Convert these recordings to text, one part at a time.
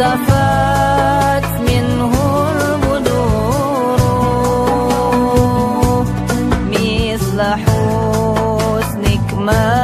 فاختفت منه حسنك ما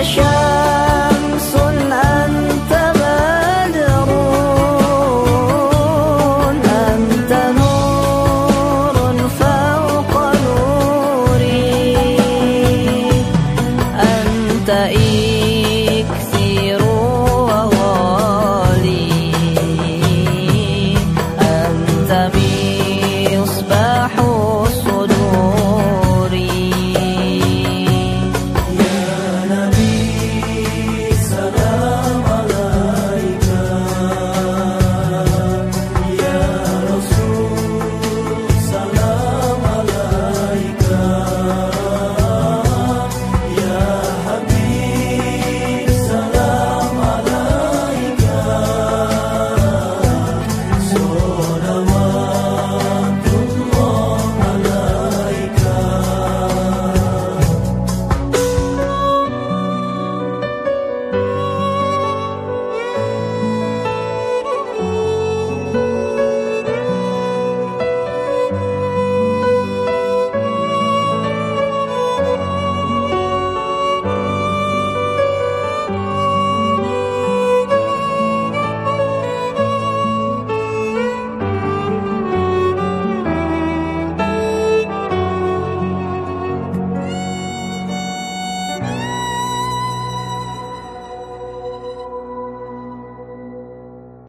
Russia.